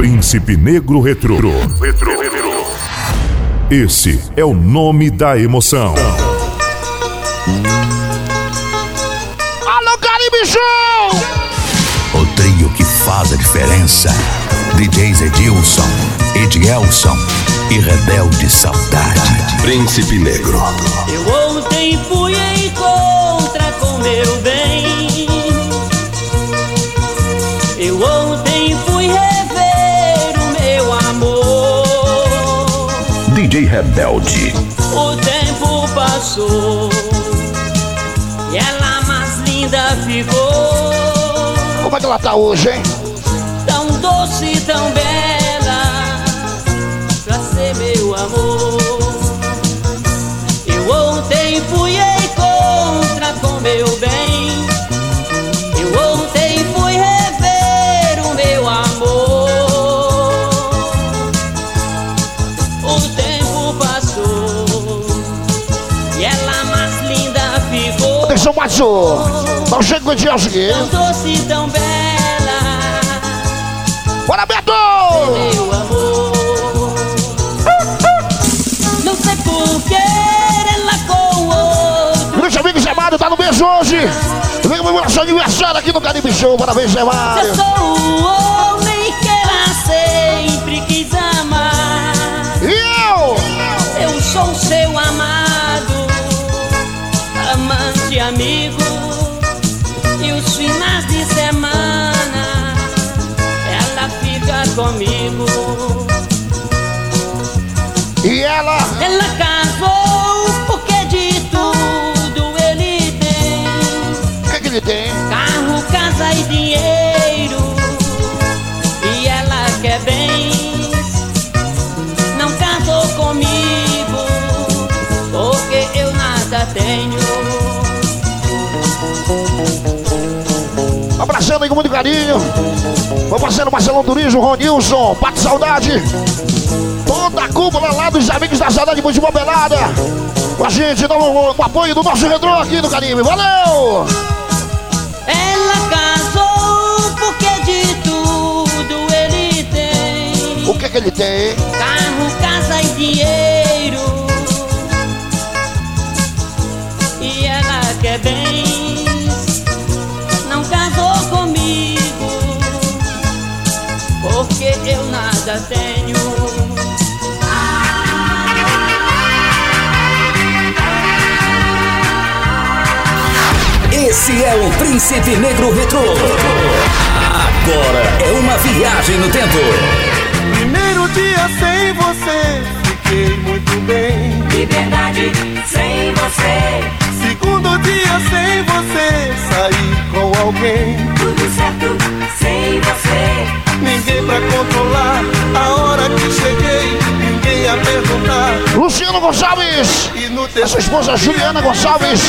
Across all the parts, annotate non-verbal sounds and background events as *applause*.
Príncipe Negro Retro. Retro. Esse é o nome da emoção. Alô, Caribe Show! O trio que faz a diferença. DJs Edilson, Edielson e Rebelde Saudade. Príncipe Negro. Eu ontem fui em contra com meu bem. Rebelde. O tempo passou e ela mais linda ficou. Como é que ela tá hoje, hein? Tão doce, tão bela Pra ser meu amor Dá um jeito com o aqui. Tão doce, tão bela Bora, Beto! meu amor. Não sei por que ela com outro. Grande amigo Zé Mário, tá no beijo hoje. Vem comemorar seu aniversário aqui no Caribe Show. Parabéns, Zé Eu sou o homem que ela sempre quis amar. E eu? Eu sou seu amado, amante amigo. E os finais de semana ela fica comigo. E ela? Ela casou porque de tudo ele tem O que, que ele tem? Carro, casa e dinheiro E ela quer bens Não casou comigo Porque eu nada tenho com muito carinho. Meu parceiro Marcelão Turismo, Ronilson, Pato Saudade. Toda a cúpula lá dos amigos da Saudade de Pelada. Com a gente, dá um, um apoio do nosso retrô aqui no Caribe. Valeu! Ela casou porque de tudo ele tem O que, que ele tem? Carro, casa e dinheiro nada tenho Esse é o Príncipe Negro Retro. Agora é uma viagem no tempo. Primeiro dia sem você, fiquei muito bem. Liberdade sem você Segundo dia sem você, saí com alguém. Luciano Gonçalves! E A sua esposa Juliana Gonçalves.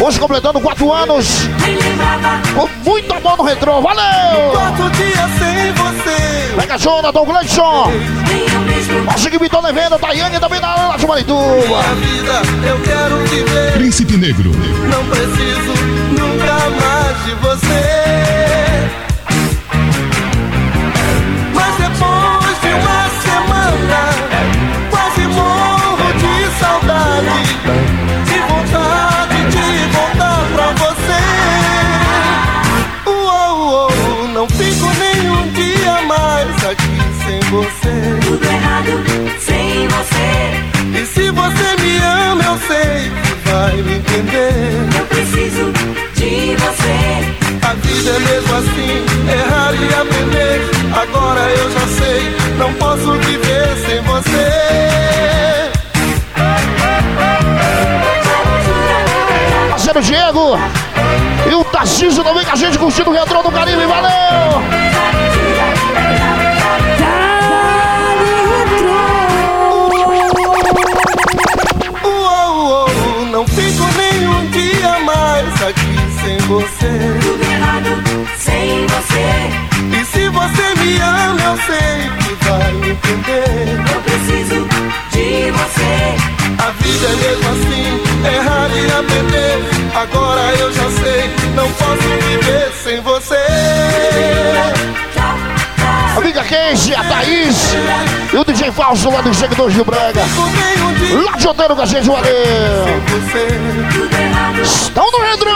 Hoje completando quatro anos. Nem lembrava Com muito amor no retrô. Valeu! quarto dia sem você, Pega Jonathan, Gleison. Nem eu mesmo Nosso que Vitor Levenda, Tayane também na área de Marituba. minha vida eu quero viver. Príncipe Negro. Não preciso nunca mais de você. Sem você E se você me ama, eu sei que vai me entender. Eu preciso de você A vida é mesmo assim, errar e aprender. Agora eu já sei, não posso viver sem você. Parceiro Diego. E o Tarcísio também com a gente curtindo o retrô do Caribe. Valeu! A Thaís e o DJ Falso lá dos Seguidores de Brega. Lá de Oteiro com a gente, valeu! você. Estão no retro!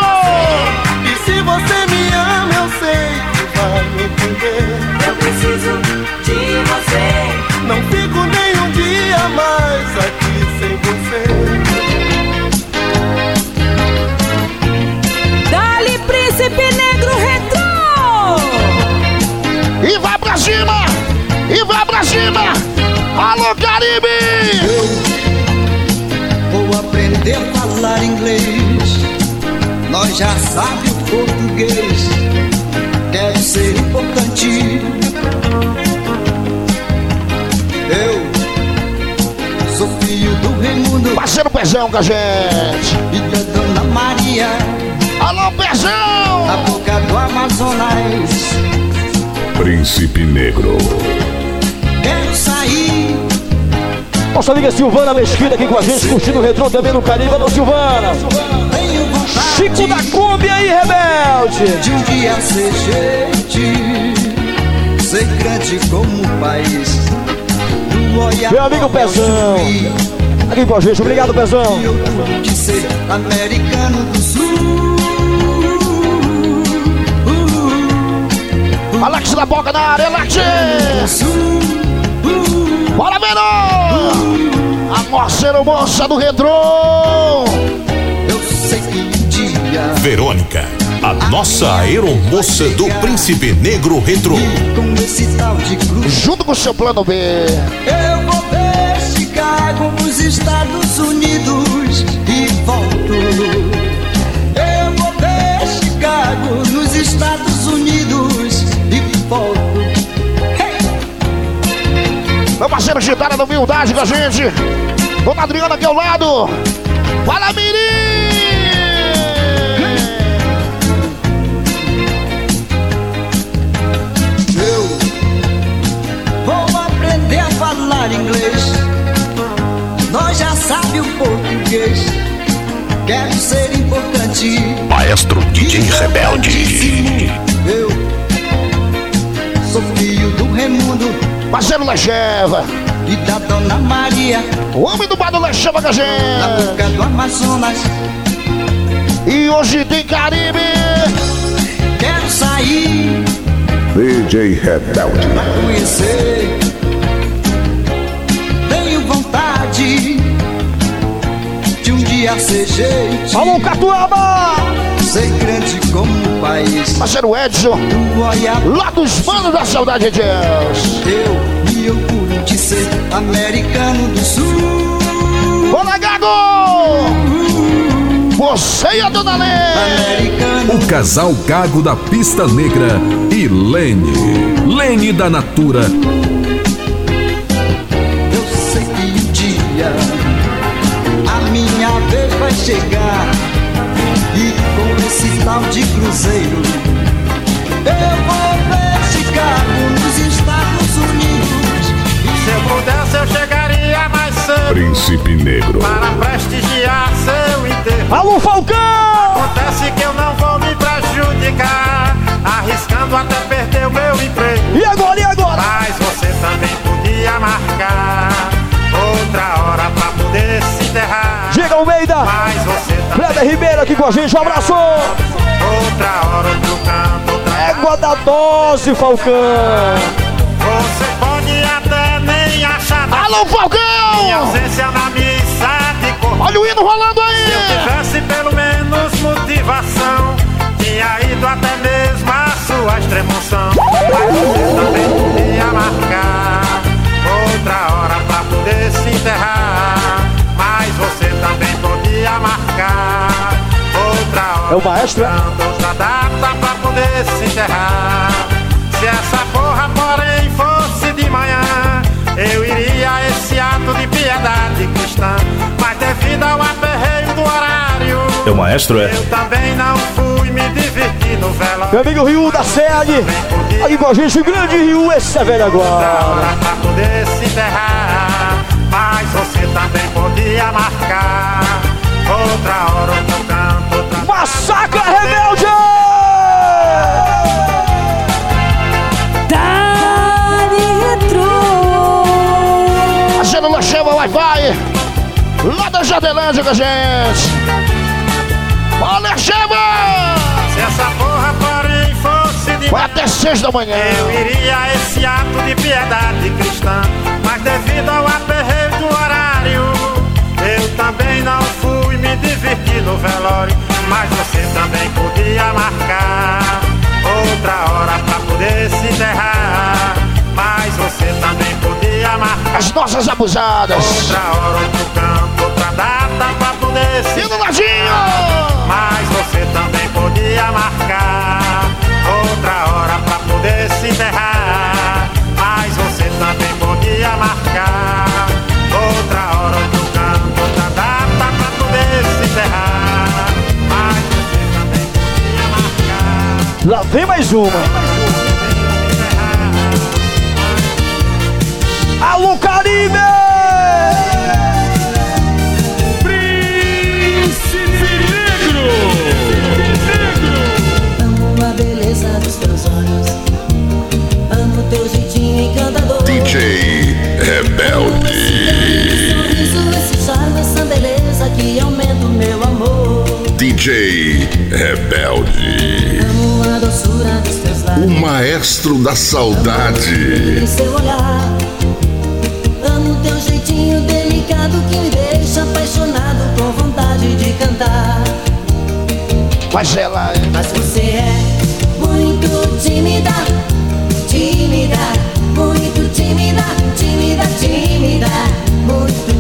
E se você me ama, eu sei que vai me entender. Eu preciso de você. Não fico nem um dia mais aqui sem você. Dali Príncipe Negro Retrô! E vai pra cima! Cima! Alô, Caribe! Vou aprender a falar inglês. Nós já sabe o português. Deve ser importante. Eu sou filho do Raimundo Parceiro Pezão com a gente! e da Dona Maria, Alô, Pezão! na boca do Amazonas. Príncipe Negro. Sair, Nossa amiga Silvana Mesquita aqui com a gente, curtindo o retrô também no Caribe. Alô, Silvana! Chico da Clube aí, rebelde! de um dia ser gente, ser grande como o país. Meu amigo Pezão. Aqui com a gente, obrigado, Pezão! De ser americano do sul. Alex da Boca na área, Alex! Bora, menor! A morceira moça do retrô! Eu sei que um dia Verônica, a nossa aeromoça do Príncipe Negro Retro. com Junto com o seu plano B. eu vou ver Chicago nos Estados Unidos e volto. Eu vou ver Chicago nos Estados Unidos e volto. Meu parceiro Gitara da Humildade com a gente. Dona Adriana aqui ao lado. Fala, Mirim! Eu vou aprender a falar inglês. Nós já sabe o português. Quero ser importante. Maestro DJ Rebelde. Eu sou filho do Raimundo Parceiro Lecheva. e da Dona Maria, O homem do bar do Lecheva com a na gente. boca do Amazonas. E hoje tem Caribe. Quero sair DJ Rebelde. pra conhecer. De um dia ser gente, Alô, Catuaba! ser grande como o país. Parceiro Edson. Lá dos manos da saudade de Deus. Eu me orgulho de ser americano do sul. Bora, Gago! Você e a Dona Lê. Americano, O casal Gago da Pista Negra e Lene. Lene da Natura. eu sei que um dia vai chegar. E com esse tal de cruzeiro, eu vou ver Chicago nos Estados Unidos. Se eu pudesse, eu chegaria mais cedo Príncipe Negro. para prestigiar seu enterro. Alô, Falcão! Acontece que eu não vou me prejudicar, arriscando até perder o meu emprego. E agora, e agora? Mas você também podia marcar outra hora pra poder se enterrar. Diga Almeida! Kleber Ribeiro aqui com a gente, um abraço! outra hora, outro canto, outra Égua da dose, Falcão! Você pode até nem achar Alô, minha Falcão! ausência na missa de corpo. Olha o hino rolando Se eu aí! tivesse pelo menos motivação, tinha ido até mesmo a sua extremoção. Mas você também podia marcar outra hora pra poder se enterrar. Marcar outra hora. É o maestro, é? Outra data pra poder se enterrar. Se essa porra, porém, fosse de manhã, eu iria a esse ato de piedade cristã. Mas devido ao aperreio do horário, É o maestro, é? eu também não fui me divertir no velório. Meu amigo Rio da SEG, aqui com a gente, o grande Rio, esse é velho Outra agora. hora pra poder se enterrar. Mas você também podia marcar outra hora eu canto outra Massacre Rebelde! Retro. A cena na chama Wi-Fi Lá da Jardelândia com a gente Olha chama! Se essa porra porém fosse de Vai até seis da manhã Eu iria a esse ato de piedade cristã Mas devido ao aperreio do horário também não fui me divertir no velório. Mas você também podia marcar outra hora pra poder se enterrar. Mas você também podia marcar As nossas abusadas. outra hora, outro canto, outra data pra poder se E no ladinho! mas você também podia marcar outra hora pra poder se enterrar. Mas você também podia marcar Lá vem mais uma. Alô, Caribe! Amo a beleza dos teus olhos. Amo teu jeitinho encantador. DJ Rebelde. Sorriso, esse charme, essa beleza que aumenta o meu amor. DJ Rebelde. Amo a doçura dos teus O maestro da saudade. E seu olhar. Amo teu jeitinho delicado que me deixa apaixonado com vontade de cantar. Mas ela é. Mas você é muito tímida, tímida, muito tímida, tímida, tímida, muito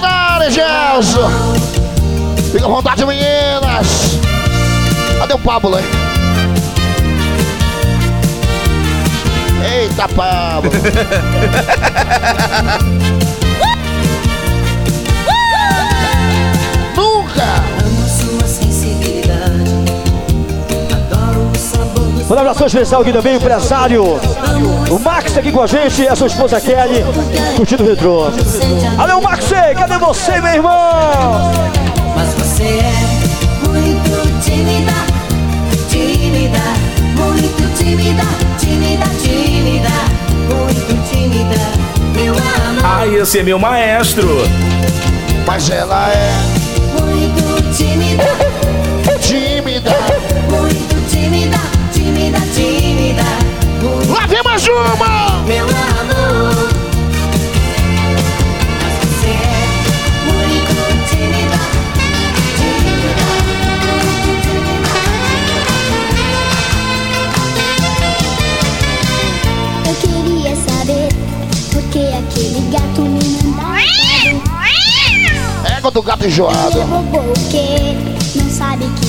Na área, Gelson. Fica à vontade, meninas. Cadê o Pablo aí? Eita, Pablo. *laughs* Nunca. Manda um abração especial aqui também, empresário. O Max tá aqui com a gente e a sua esposa Kelly, curtindo o retrô. Alô, Max, cadê você, meu irmão? Mas você é muito tímida, tímida, muito tímida, tímida, tímida, muito tímida, meu amor. Ah, esse é meu maestro. Mas ela é Muito tímida. Mais uma. meu amor. Mas você é tímida, tímida, Eu queria saber por que aquele gato me mandava Égua do gato enjoado. roubou o quê?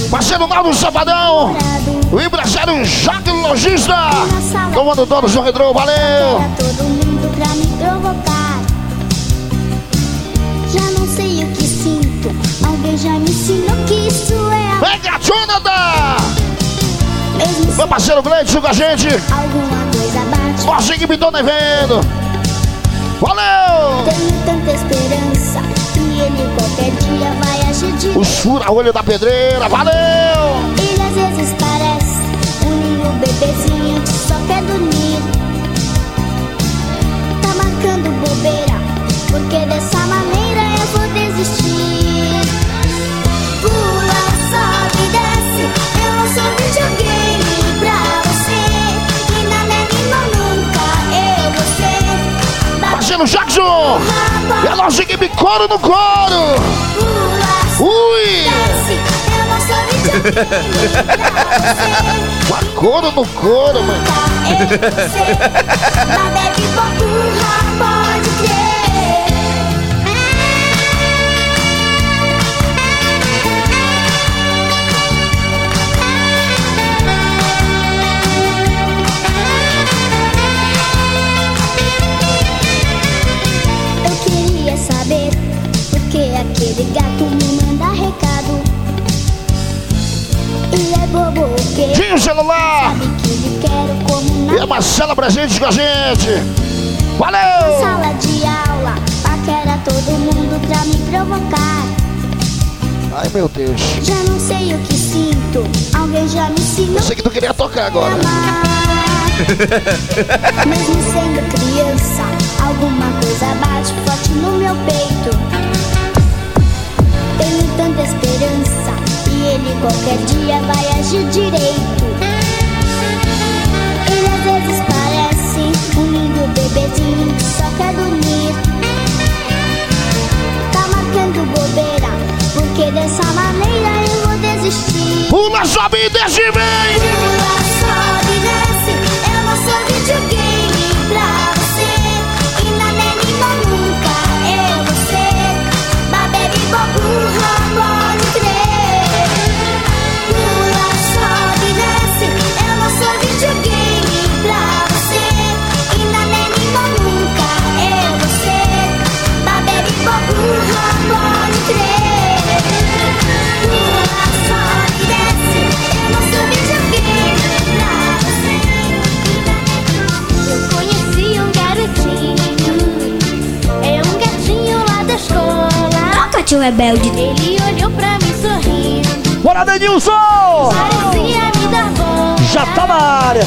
Parceiro Naldo Sabadão. O empresário Jaque Logista. Comando todos no retrô, valeu. todo mundo pra me provocar. Já não sei o que sinto. Alguém já me ensinou que isso é. Vem, Jonathan. Meu parceiro Gleidson com a gente. alguma coisa bate. Mostra que me tô devendo. Valeu. O fura-olho da pedreira, valeu. Ele às vezes parece um lindo bebezinho que só quer dormir. Tá marcando bobeira, porque dessa maneira eu vou desistir. Pula, sobe, desce, eu não sou videogame pra você. E na menina nunca eu vou ser. Jackson. E a nossa equipe coro no coro. Você. Uma coro no coro, mano. Tinha o celular. E a Marcela presente com a gente. Valeu. sala de aula. Paquera todo mundo pra me provocar. Ai meu Deus. Já não sei o que sinto. Alguém já me ensinou. Eu sei que tu queria tocar agora. *laughs* Mesmo sendo criança, alguma coisa bate forte no meu peito. Tenho tanta esperança ele qualquer dia vai agir direito. Ele às vezes parece um lindo bebezinho que só quer dormir. Tá marcando bobeira, porque dessa maneira eu vou desistir. Pula, sobe e desce bem! Pula, rebelde. Ele olhou pra mim sorrindo, Bora, Denilson! parecia me dar. Já tá na área.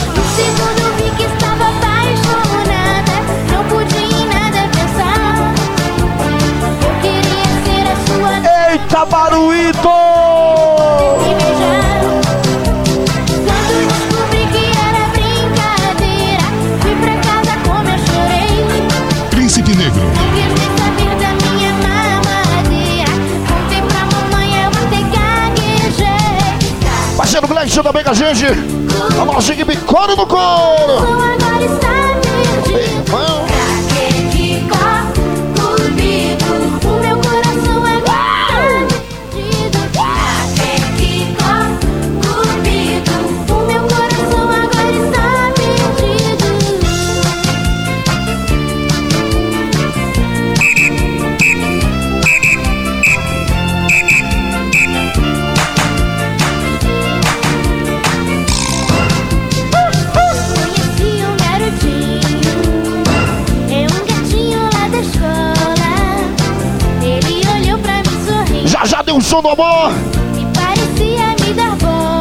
Gente. A equipe Coro no Coro. Som do amor. e parecia me dar bola.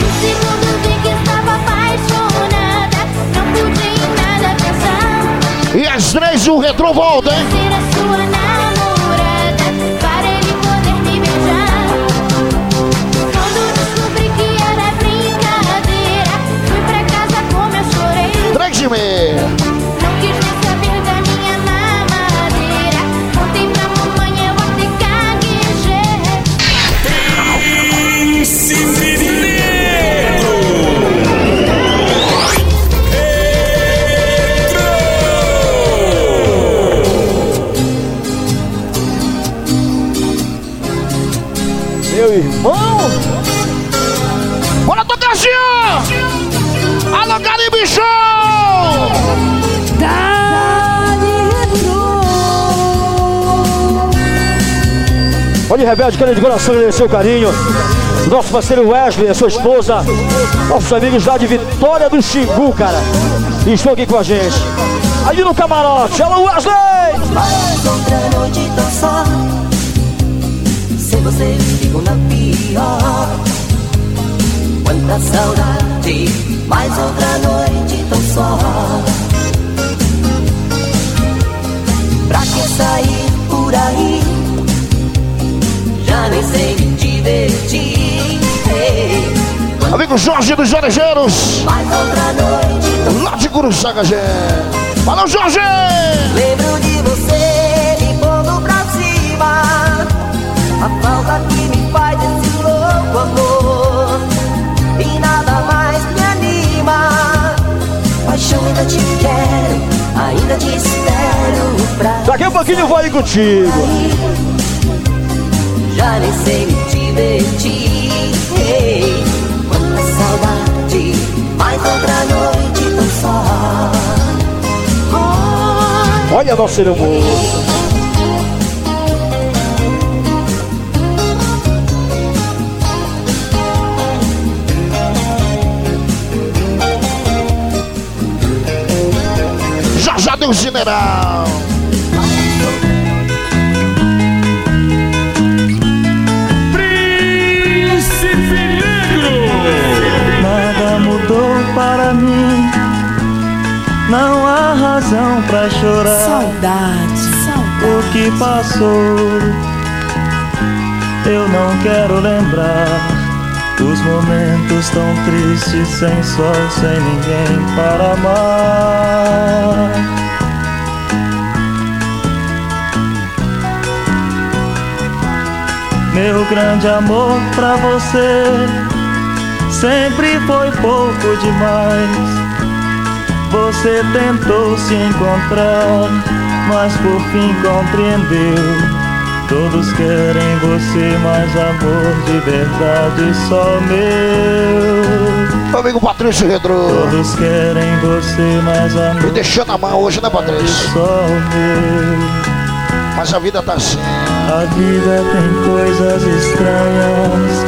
No segundo vi que estava apaixonada, não pude em nada pensar. E às três o retrô volta, hein? Olha, Rebelde, quero de coração agradecer o carinho. Nosso parceiro Wesley, a sua esposa, nossos amigos lá de Vitória do Xingu, cara. Estão aqui com a gente. Ali no camarote. Alô, Wesley! Sem você fico na pior Quanta saudade Mais outra noite tão só Pra que sair por aí Sei me divertir Ei, Amigo Jorge dos Jorejeiros. Mais outra noite tão Lá de Curuçaga, gente. Valeu, Jorge. Lembro de você me pondo pra cima A falta que me faz esse louco amor E nada mais me anima Paixão ainda te quero, ainda te espero pra Daqui a pouquinho eu vou aí contigo. Já nem sei me divertir Ei, Quanta saudade, mais outra noite tão só Oh, Olha nosso amor. Já já deu general. Razão pra chorar. Saudade, saudade. O que passou, eu não quero lembrar. Os momentos tão tristes, sem sol, sem ninguém para amar. Meu grande amor pra você sempre foi pouco demais. Você tentou se encontrar, mas por fim compreendeu. Todos querem você, mas amor de verdade só meu. Amigo Patrício Redro. Todos querem você, mas amor. Me deixando a mão hoje, né, Patrício? Só meu. Mas a vida tá assim. A vida tem coisas estranhas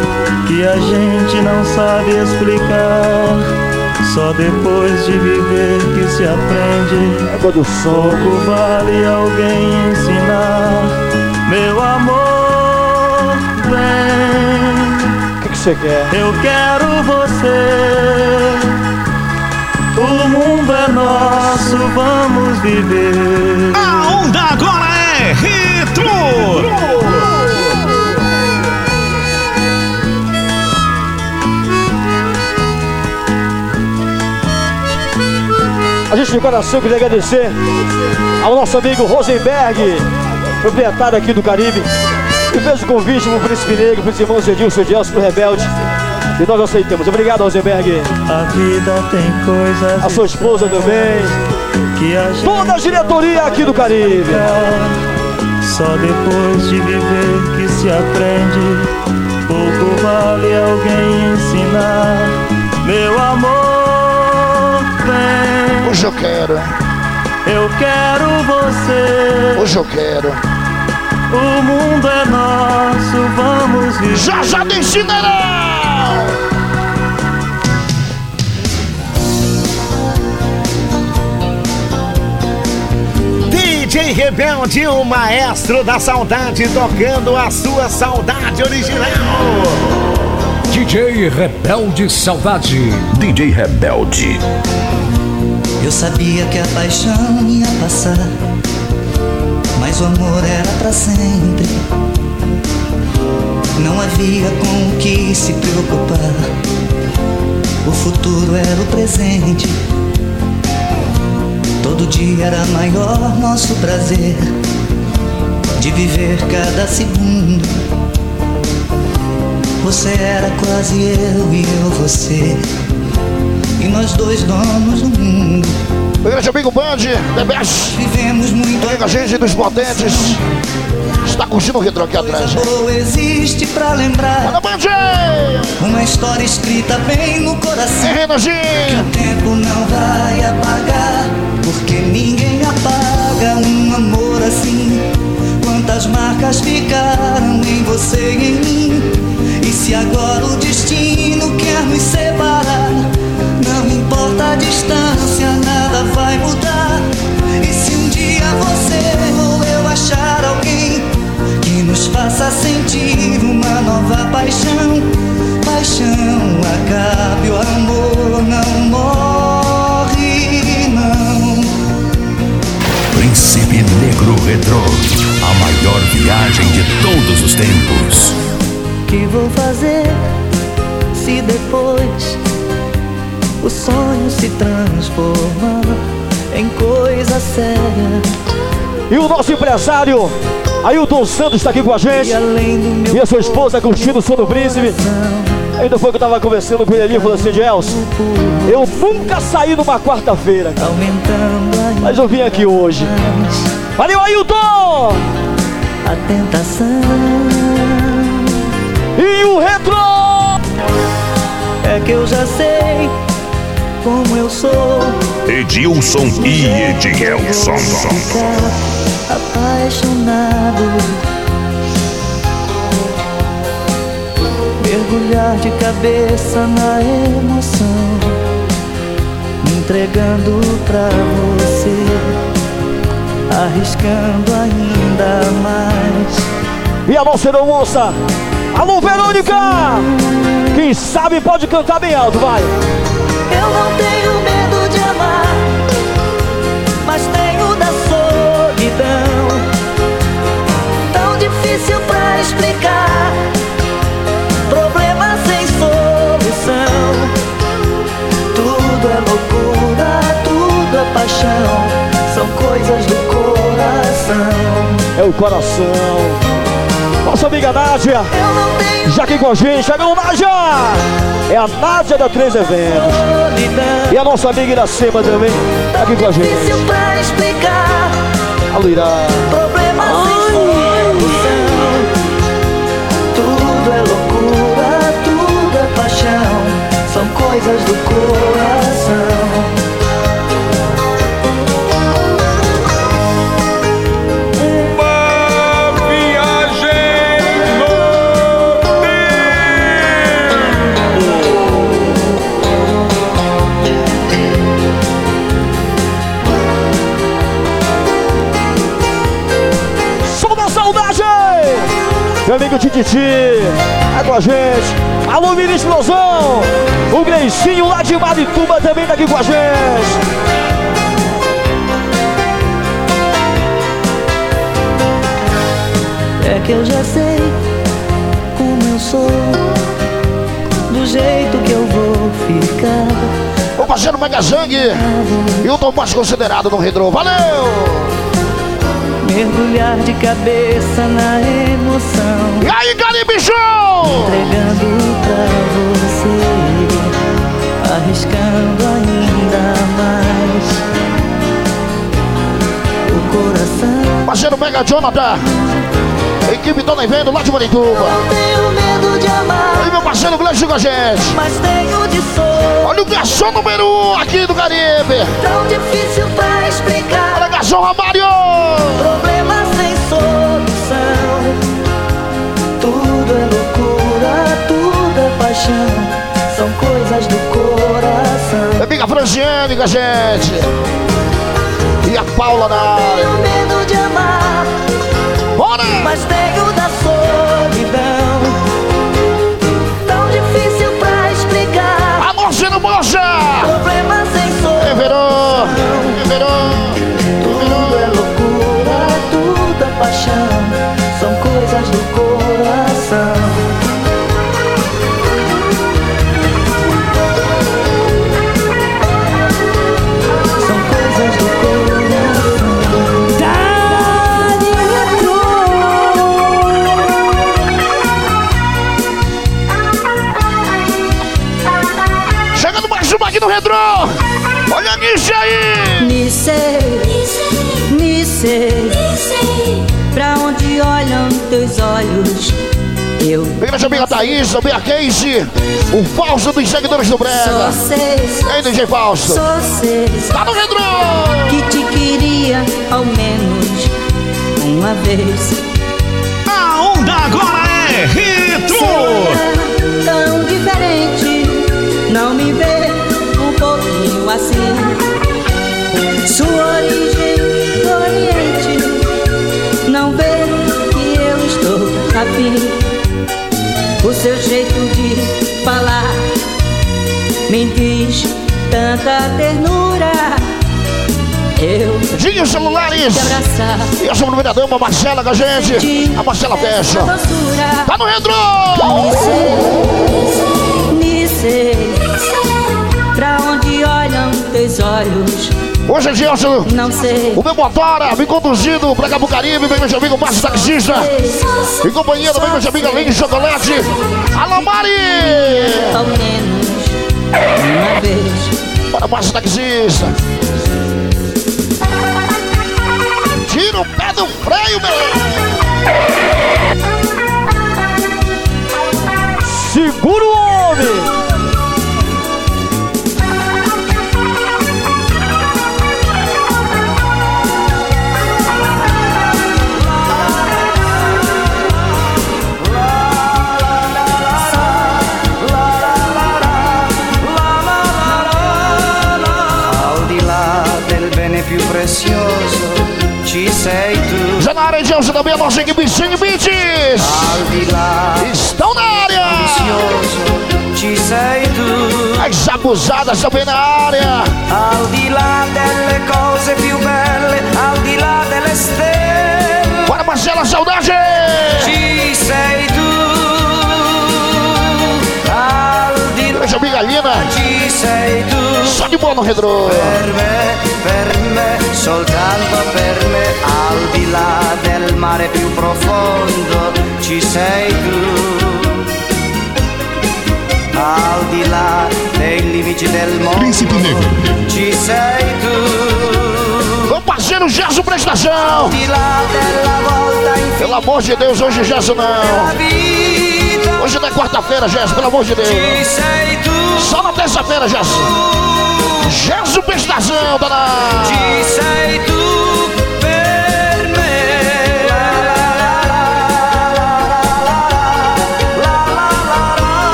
que a gente não sabe explicar. Só depois de viver que se aprende. Água do sol. Pouco vale alguém ensinar. Meu amor, vem. O que que você quer? Eu quero você. O mundo é nosso, vamos viver. A onda agora é Retro! A gente de coração queria agradecer ao nosso amigo Rosenberg, proprietário aqui do Caribe, que fez o convite pro Príncipe Negro, pros irmãos Edilson Gelson, pro Rebelde. E nós aceitamos. Obrigado, Rosenberg. A vida tem coisas. A sua esposa também. Que a Toda a diretoria aqui do Caribe. Só depois de viver que se aprende. Pouco vale alguém ensinar. Meu amor, vem. Hoje eu quero. Eu quero você. Hoje eu quero. O mundo é nosso, vamos viver. Já já tem! DJ Rebelde, o maestro da saudade, tocando a sua saudade original. DJ Rebelde Saudade. DJ Rebelde. Eu sabia que a paixão ia passar, mas o amor era pra sempre. Não havia com o que se preocupar. O futuro era o presente. Todo dia era maior nosso prazer de viver cada segundo. Você era quase eu e eu você. E nós dois donos do mundo. O grande amigo Band, The Best. Vivemos muito Amiga a gente dos potentes. Está curtindo o retro aqui atrás. Boa existe pra lembrar. Manda Band! Uma história escrita bem no coração. É! Que o tempo não vai apagar. Porque ninguém apaga um amor assim. Quantas marcas ficaram em você e em mim? E se agora o destino quer nos separar? Faça sentir uma nova paixão, paixão acabe, o amor não morre, não. Príncipe Negro Retro. A maior viagem de todos os tempos. que vou fazer se depois o sonho se transformar em coisa séria? E o nosso empresário, Ailton Santos, está aqui com a gente. E a sua esposa curtindo o som do príncipe. Ainda foi que eu tava conversando com ele ali e falou assim, Gelson, eu nunca saí numa quarta-feira, mas eu vim aqui hoje. Valeu, Ailton! a tentação E o retro! é que eu já sei como eu sou. Edilson e Edilson. Apaixonado. Mergulhar de cabeça na emoção. Me entregando pra você. Arriscando ainda mais. E a nossa moça, alô Verônica! Quem sabe pode cantar bem alto, vai! Eu não tenho medo paixão são coisas do coração. É o coração. Nossa amiga Nádia, já aqui com a gente, é Nádia! É a Nádia da Três Eventos. E a nossa amiga Iracema também, tá aqui com a gente. Pra explicar, Tudo é loucura, tudo é paixão. São coisas do coração. Meu amigo Tititi, é com a gente. Alô, Mini Explosão! O Gleicinho lá de Marituba também tá aqui com a gente. É que eu já sei como eu sou, do jeito que eu vou ficar. O parceiro Mega Zang e o Tom mais considerado no Redro. Valeu! Mergulhar de cabeça na emoção. E aí, Caribe Show! Entregando pra você, arriscando ainda mais. O coração. Parceiro Mega Jonathan. Equipe Dona Ivendo lá de amar, E meu parceiro Gleice com a gente. mas tenho de sor. Olha o garçom número 1 um aqui do Caribe. Tão difícil pra explicar. Olha, garçom Romário! Problema sem solução. Tudo é loucura, tudo é paixão. São coisas do coração. Minha amiga a gente. E a Paula na área. Tenho medo de amar, Bora! mas tenho da solidão. Tão difícil pra explicar. Alô, Ciro Mocha! Problema sem Everou! solução. Everou! Teus olhos, eu Vem minha amiga Thaís, também a Casey, o falso dos seguidores do Brega. E aí, DJ Falso? Tá no Redro! que te queria ao menos uma vez. A onda agora é Retro! Tão diferente, não me vê um pouquinho assim. Sua origem me diz tanta ternura. Eu Dinho Celulares! E a primeira dama, Marcela, com a gente. A Marcela fecha. Tá no Redro! Nice, pra onde olham teus olhos, Hoje é Gelson, não sei. o meu motora, me conduzindo pra Cabo Caribe, vem meu amigo Márcio Taxista. E companheiro, vem meu amigo Aline Chocolate. Alô, Mari! Ao menos uma vez. Bora, Márcio Taxista. Tira o pé do freio, meu! Segura o homem! Área de Gelson também a nossa equipe Sing Beats. Estão na área! As abusadas também na área. Al di là delle cose più belle, al di là delle stelle, Bora, Marcela, saudade! ci sei tu. Al di là Minha amiga Lina, ci sei tu. só de boa no Redro. Per me, per me, soltanto per me, al di là del mare ci sei tu. Al di là dei limiti del mondo, Príncipe Negro. ci sei tu. Meu parceiro Gerson Prestação. Pelo amor de Deus, hoje Gerson não. Hoje não é quarta-feira, Jesus. pelo amor de Deus. Só na terça-feira, Gerson. Gerson Pestazão, dona.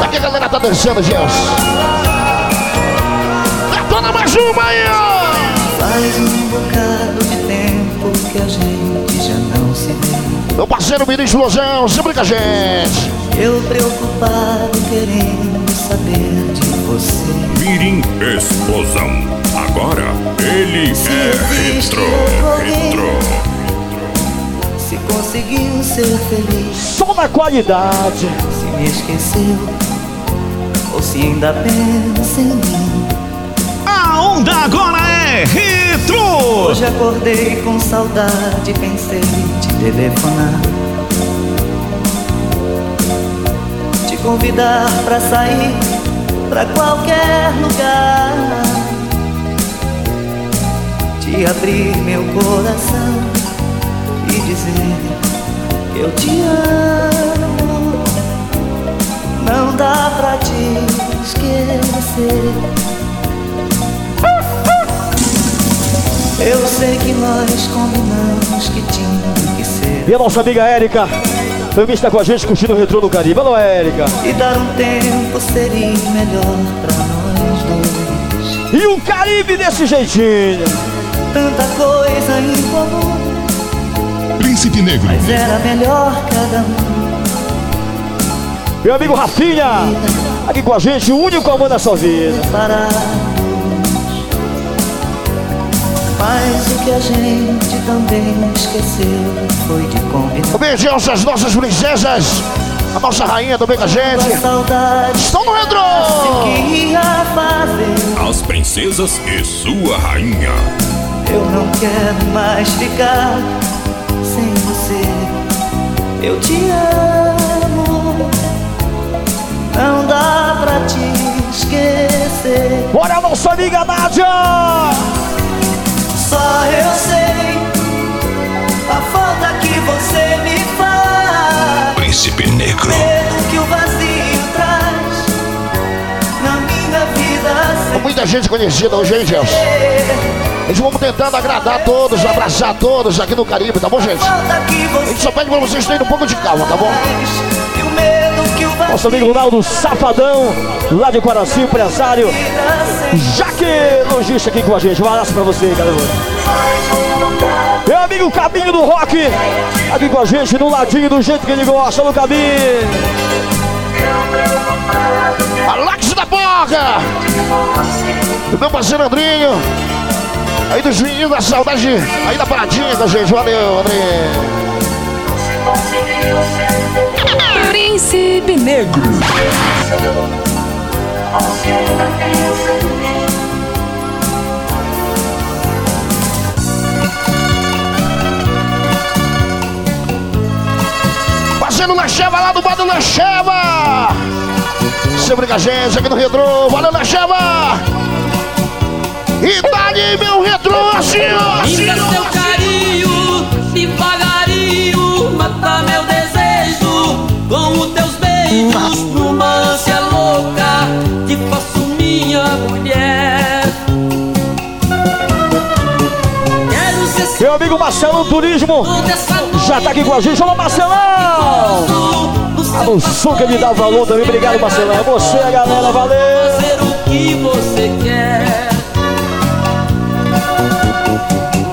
Daqui a galera tá dançando, Gerson. Detona mais uma aí, ó. Faz um bocado de tempo que a gente já não se vê. Meu parceiro Ministro Lozão, sempre com a gente. Eu preocupado querendo saber de você. Mirim Explosão. Agora ele Se é retro. Retro. Se conseguiu ser feliz, Só na qualidade. se me esqueceu. Ou se ainda pensa em mim. A onda agora é retro. Hoje acordei com saudade, pensei em te telefonar. Te convidar pra sair pra qualquer lugar. Te abrir meu coração e dizer que eu te amo. Não dá pra te esquecer. Eu sei que nós combinamos que tinha que ser. E a nossa amiga Érica também está com a gente curtindo o retrô do Caribe. Alô, Érica. E dar um tempo seria melhor pra nós dois. E um Caribe desse jeitinho. Tanta coisa em comum, Príncipe Negro. mas era melhor cada um. Meu amigo Rafinha, aqui com a gente, o único amor da sua vida. Parados. Mas o que a gente também esqueceu foi de combinar. Um beijão às nossas princesas. A nossa rainha também com a gente. Estão no ia fazer. As princesas e sua rainha. Eu não quero mais ficar sem você. Eu te amo. Não dá pra te esquecer. Bora, nossa amiga Nádia. Só eu sei a falta que você me faz. Príncipe Negro. Medo que o vazio traz na minha vida Muita gente conhecida hoje, hein, Gelson? A gente vamos tentando agradar todos, abraçar todos aqui no Caribe, tá bom, gente? A gente só pede pra vocês terem um pouco de calma, tá bom? Nosso amigo Ronaldo Safadão, lá de Coração, empresário. Jaque Logista aqui com a gente. Um abraço pra você, galera. Meu amigo Cabinho do Rock, aqui com a gente, no ladinho, do jeito que ele gosta, no Cabinho. Alex da! O meu parceiro Andrinho. Aí dos meninos da saudade, aí da paradinha da gente. Valeu, Andrinho. Príncipe Negro. Parceiro Lacheva lá do bar do Lacheva! Sempre com a gente aqui no Retro. Valeu, Lacheva! E dali, meu Retro, assim, ó! Assim, ó. Meu amigo Marcelão Turismo, já tá aqui com a gente. Alô, Marcelão! A noção que me dá valor também. Obrigado, Marcelão. É você, galera. Valeu! fazer o que você quer.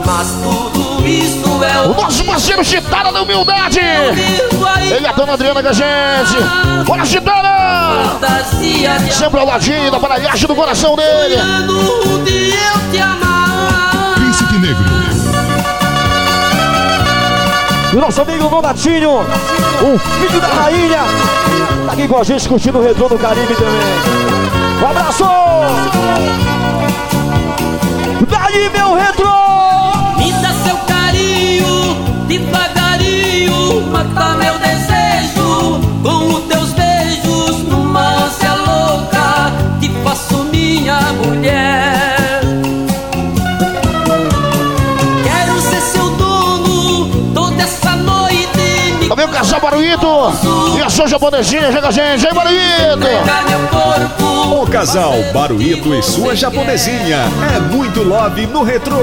Mas tudo isso é O nosso parceiro Chitara da Humildade! Ele e a dona Adriana com a gente! Bora, Chitara! Sempre ao ladinho da paralhagem do coração dele! de eu te amar. Nosso amigo Donatinho, o filho da rainha, tá aqui com a gente curtindo o retrô do Caribe também. Um abraço! Dali, meu retro! Me Também o casal Baruíto e a sua japonesinha, chega a gente, hein, Baruíto? O casal Baruito e sua japonesinha. É muito love no retrô.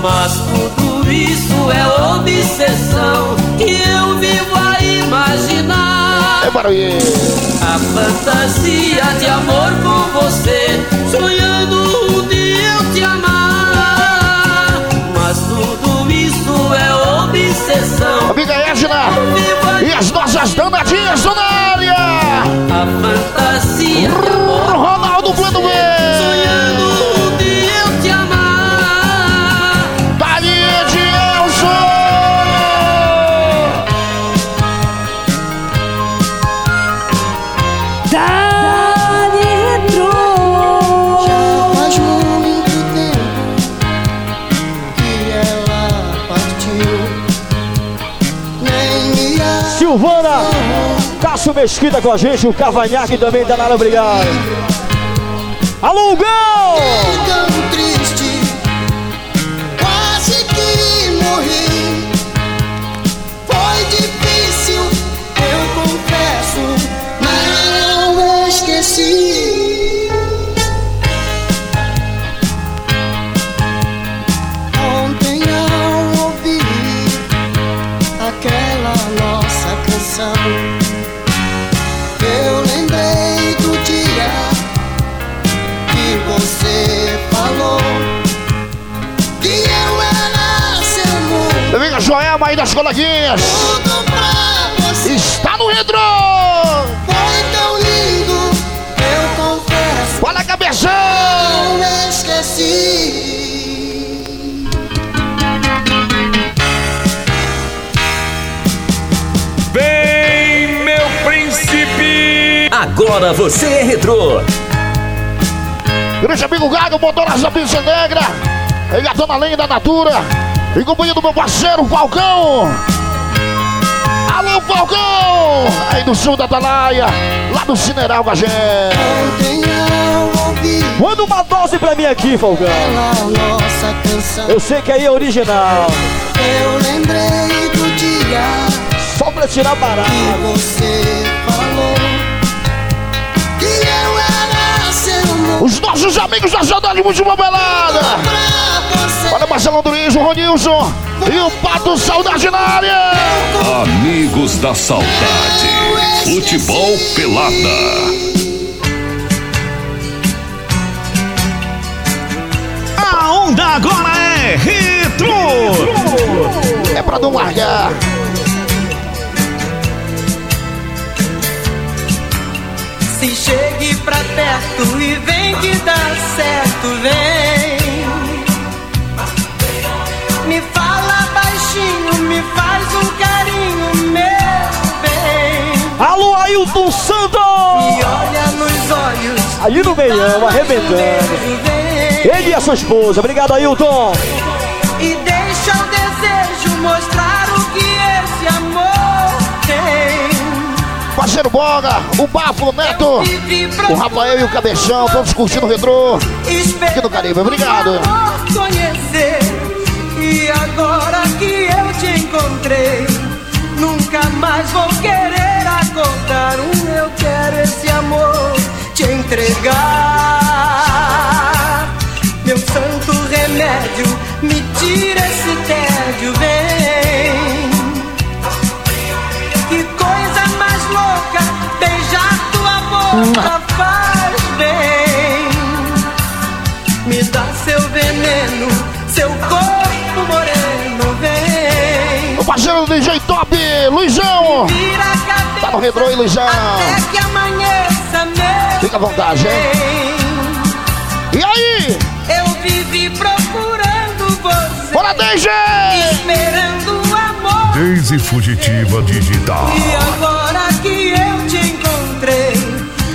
Mas tudo isso é obsessão que eu vivo a imaginar. É Baruíto. A fantasia de amor com você, sonhando obsessão. Amiga Edna e as nossas danadinhas estão na área. A fantasia. Ronaldo Plano B. Mesquita com a gente, o Cavanhaque também tá na área, obrigado. Alô, Gol! tão triste, quase que morri. Foi difícil, eu confesso, esqueci. Joelma aí das coleguinhas. Tudo pra você Está no retro. foi tão lindo, eu confesso, Fala, cabeção. não esqueci. Vem, meu príncipe! Agora você é retrô. Grande amigo Gago, botou na Zabinha Negra. Ele é dona Lenha da Natura. Em companhia do meu parceiro Falcão. Alô, Falcão! Aí do sul da Atalaia, lá do Cineral ouvir Manda uma dose pra mim aqui, Falcão. Eu sei que aí é original. eu lembrei do dia Só pra tirar barato. que você falou que eu era seu mundo. Os nossos amigos da Saudade Múltipla Belada. Olha Marcelão Durizo, Ronilson e o Pato Saudade na área. Amigos da Saudade. Futebol Pelada. A onda agora é retrô. É pra não largar. Se chegue pra perto e vem que dá certo, vem. Ali no meião, arrebentando. beijo, vem. Ele e a sua esposa. Obrigado, Ailton. E deixa o desejo mostrar o que esse amor tem. Parceiro Boga, o Bafo, o Neto, o Rafael e o Cabeção, todos curtindo o retrô. Aqui no Caribe, obrigado. Conhecer e agora que eu te encontrei, nunca mais vou querer acordar. Um eu quero esse amor te entregar. Meu santo remédio, me tira esse tédio, vem. Que coisa mais louca, beijar tua boca faz bem. Me dá seu veneno, seu corpo moreno, vem. O parceiro do DJ Top, Luizão. Tá no retrô Luizão. até que amanheça, meu Fica à vontade, hein? E aí? Eu vivi procurando você, Bora, DJ! esperando o amor. Daisy Fugitiva Digital. E agora que eu te encontrei,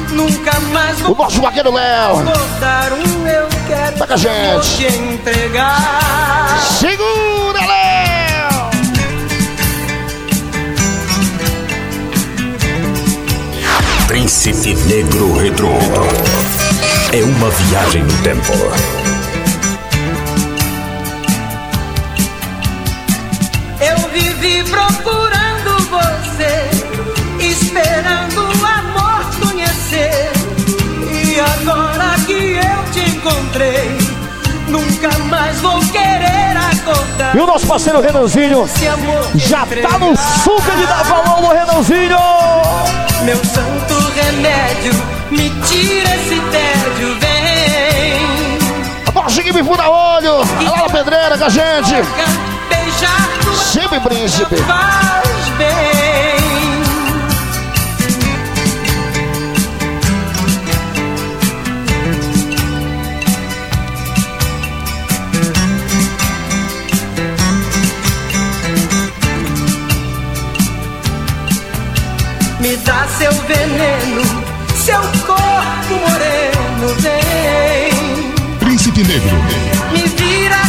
nunca mais vou O nosso vaqueiro Léo. Vou dar um eu quero Tá com a gente. te entregar. Segura, Léo! Príncipe Negro Retro. É uma viagem no tempo. Eu vivi procurando você, esperando o amor conhecer. E agora que eu te encontrei, nunca mais vou querer acordar. E o nosso parceiro Renanzinho já tá no suco de dar valor no Renanzinho. Meu santo remédio, me tira esse tédio, vem. Nossa equipe fura olho. A Lara Pedreira com a gente. Sempre príncipe. faz bem. Dá seu veneno, seu corpo moreno, vem. Príncipe Negro. Me vira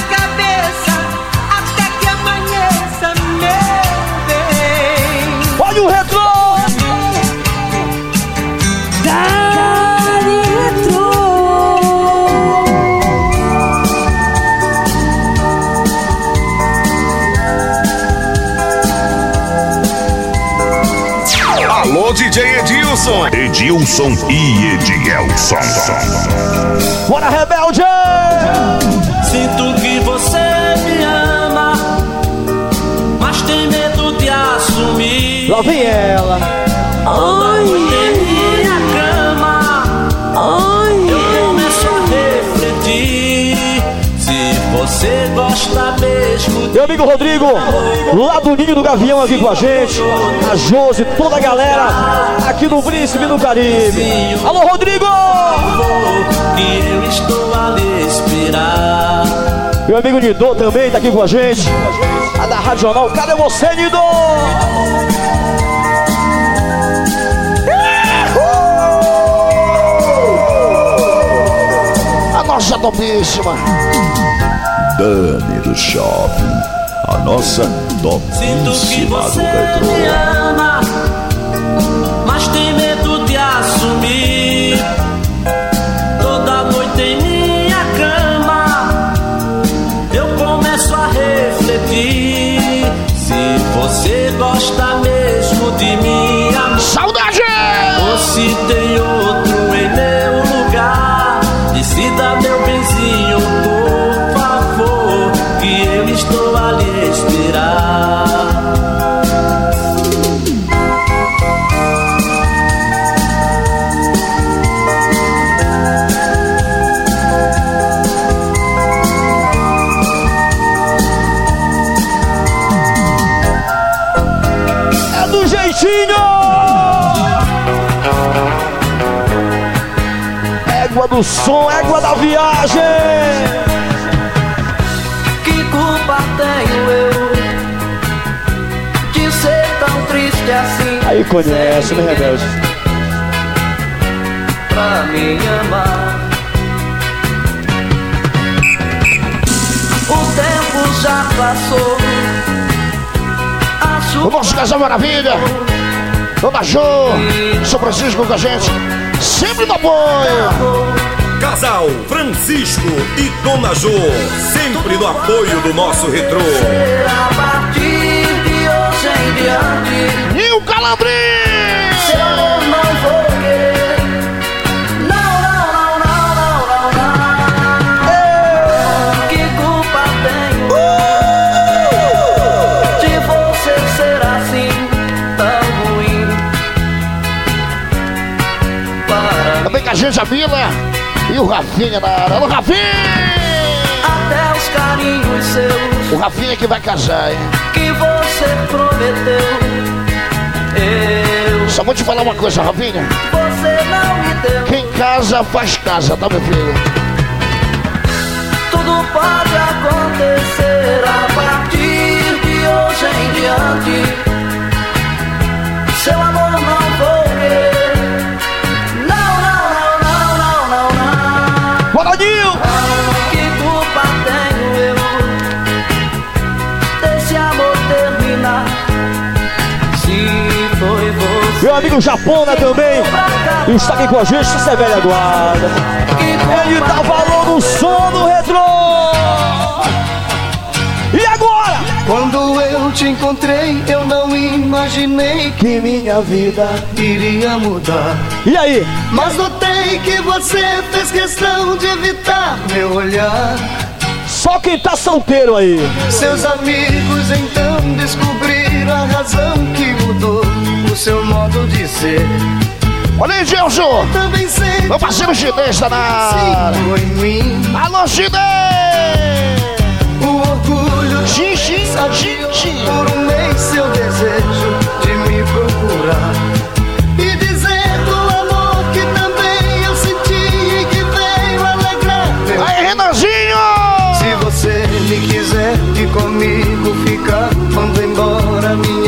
Edilson. Edilson e Edielson. Bora, rebelde! Sinto que você me ama, mas tem medo de assumir. Lá vem ela. Toda Meu amigo Rodrigo, lá do Ninho do Gavião aqui com a gente. A Josi, toda a galera aqui no Príncipe do Caribe. Alô, Rodrigo! que eu estou a esperar. Meu amigo Nidô também tá aqui com a gente. A da Rádio Jornal. Cadê você, Nidô? A nossa topíssima. Dani do Shopping. A nossa Sinto que topíssima do você do som, égua da viagem! Que culpa tenho eu de ser tão triste assim? Aí conhece, né, Rebelde? Pra me amar. O tempo já passou. O nosso casal maravilha. Dona Jo, São Francisco com a gente. Sempre no apoio. Casal Francisco e Dona Jo, sempre no apoio do nosso retrô. E o Calandrinho! Também com a gente a Mila e o Rafinha na área. Alô, Rafinha! até os carinhos seus O Rafinha que vai casar, hein? que você prometeu. Eu, Só vou te falar uma coisa, Rafinha. você não me deu. Quem casa faz casa, tá, meu filho? Tudo pode acontecer amigo Japona também. Está aqui com a gente, isso é velha guarda. Ele dá valor no som do retrô. E agora? Quando eu te encontrei, eu não imaginei que minha vida iria mudar. E aí? Mas notei que você fez questão de evitar meu olhar. Só quem tá solteiro aí. Seus amigos então descobriram a razão que mudou o seu modo de ser. Olha aí, sei. Meu parceiro chinês tá na área. em mim. Alô, chinês. O orgulho xim, xim. por um mês seu desejo de me procurar e dizer do amor que também eu senti e que veio alegrar meu Aí, Renanzinho. Se você me quiser e comigo ficar, manda embora minha.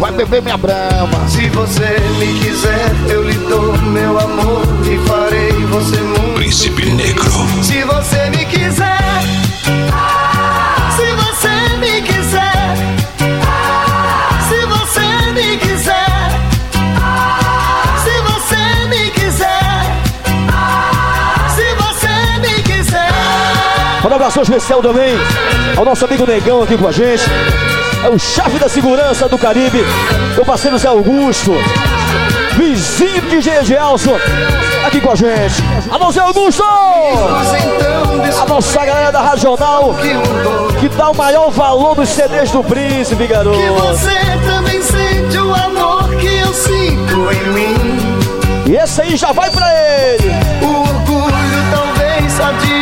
Vai beber minha brama. Se você me quiser, eu lhe dou meu amor e farei você muito. Príncipe feliz. Negro. Se você me quiser, se você me quiser, se você me quiser, se você me quiser, se você me quiser. Um abraço especial também ao nosso amigo Negão aqui com a gente. É o chefe da segurança do Caribe, meu parceiro Zé Augusto. Vizinho de GG Elson, aqui com a gente. Alô, Zé Augusto! A nossa galera da Regional, que dá o maior valor dos CDs do Príncipe, garoto. Que você também sente o amor que eu sinto em mim. E esse aí já vai pra ele. O orgulho talvez adiou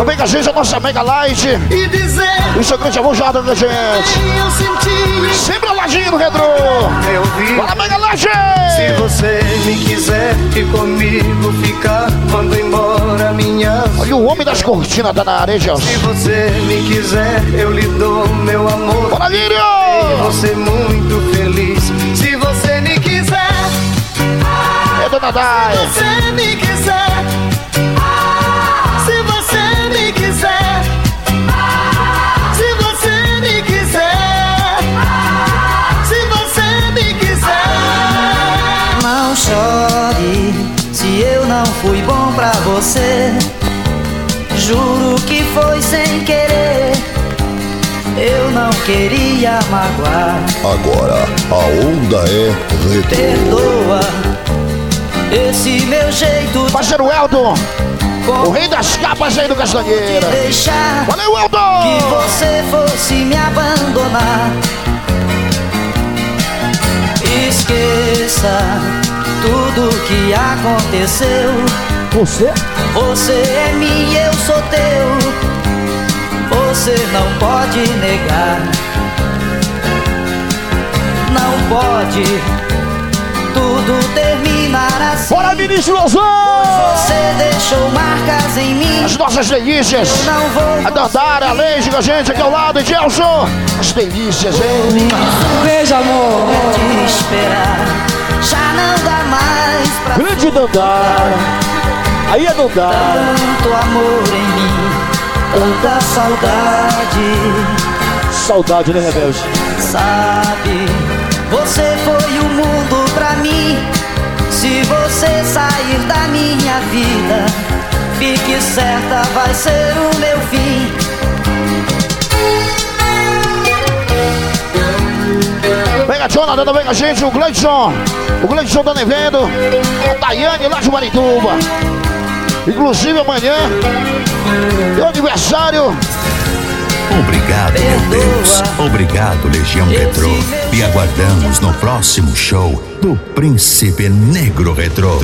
Também com a gente, a nossa Mega Light. e dizer o seu grande amor já da gente. Sempre ao ladinho do Redro. eu vi. Fala, Mega Light. Se você me quiser e comigo ficar, manda embora minha Olha o homem das cortinas na areia, Gelson. Se você me quiser, eu lhe dou meu amor. Bora, Lírio! Você muito feliz. Se você me quiser, É Dona Dai. se você me quiser, chore se eu não fui bom pra você. Juro que foi sem querer. Eu não queria magoar. Agora a onda é retrô. Perdoa esse meu jeito Parceiro Eldon. O rei das capas aí do Castanheira. deixar Valeu, que Eldon. você fosse me abandonar. Esqueça tudo que aconteceu. Você? Você é minha, eu sou teu. Você não pode negar. Não pode tudo terminar assim. Bora, ministro Lozão! Você deixou marcas em mim. As nossas delícias. Eu não vou A Dandara, a Leide com a gente aqui ao lado. E Gelson. As delícias, hein? Beijo, amor. Te esperar. Já não dá mais pra Grande Dandara. Aí é Dandara. tanto amor em mim. Tanta saudade. Saudade, né, Rebelde? Sabe, você foi o mundo pra mim. Se você sair da minha vida, fique certa, vai ser o meu fim. Vem a Jonathan, vem a gente, o Gleidson. O Gleidson tá nevendo. A Daiane lá de Marituba. Inclusive amanhã é o aniversário. Obrigado, meu Deus. Obrigado, Legião Retrô. E aguardamos no próximo show do Príncipe Negro Retrô.